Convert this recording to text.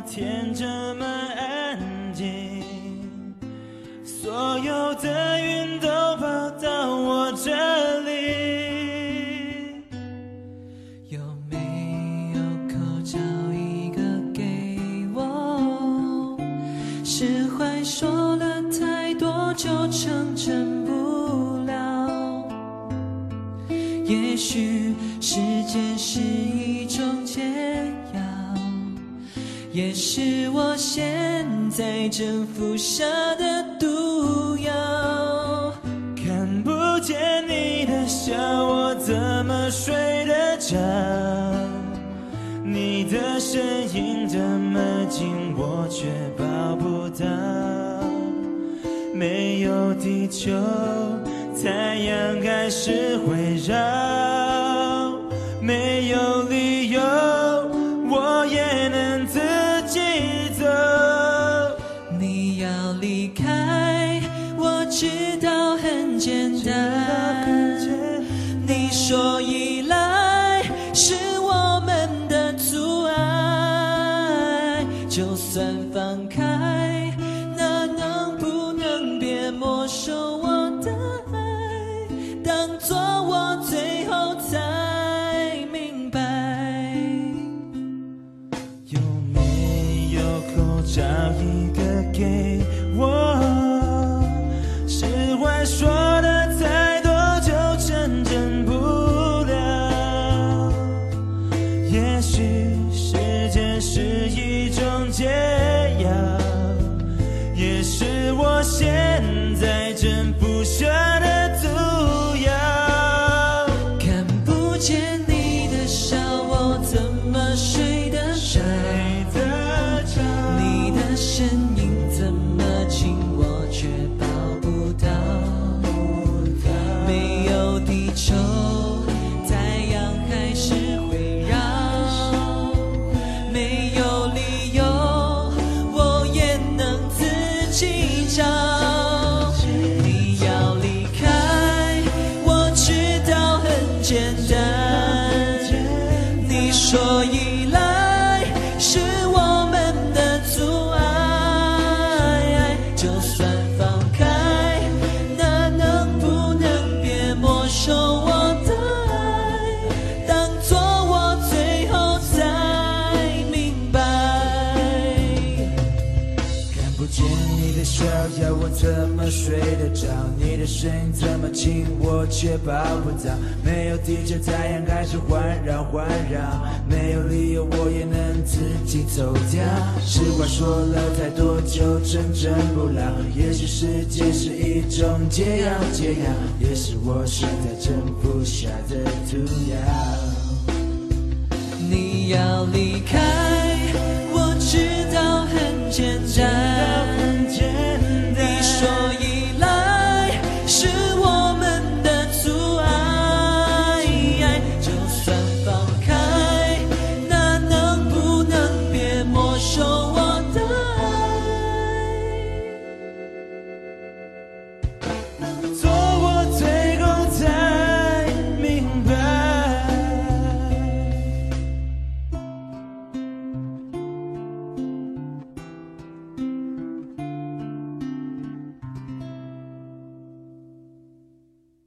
天这么安静？所有的云都跑到我这里。有没有口罩一个给我？释怀说了太多就成真不了。也许时间是一种，也是我现在正服下的毒药。看不见你的笑，我怎么睡得着？你的声音这么近，我却抱不到。没有地球，太阳还是会绕。离开，我知道很简单。你说依赖是我们的阻碍，就算放开，那能不能别没收我的爱？当作我最后才明白。有没有口罩一个给没有地球，你的笑，要我怎么睡得着？你的声音这么近，我却抱不到。没有地球，太阳还是环绕环绕。没有理由，我也能自己走掉。实话说了太多，就成真不了。也许时间是一种解药，解药也是我现在正服下的毒药。你要离开，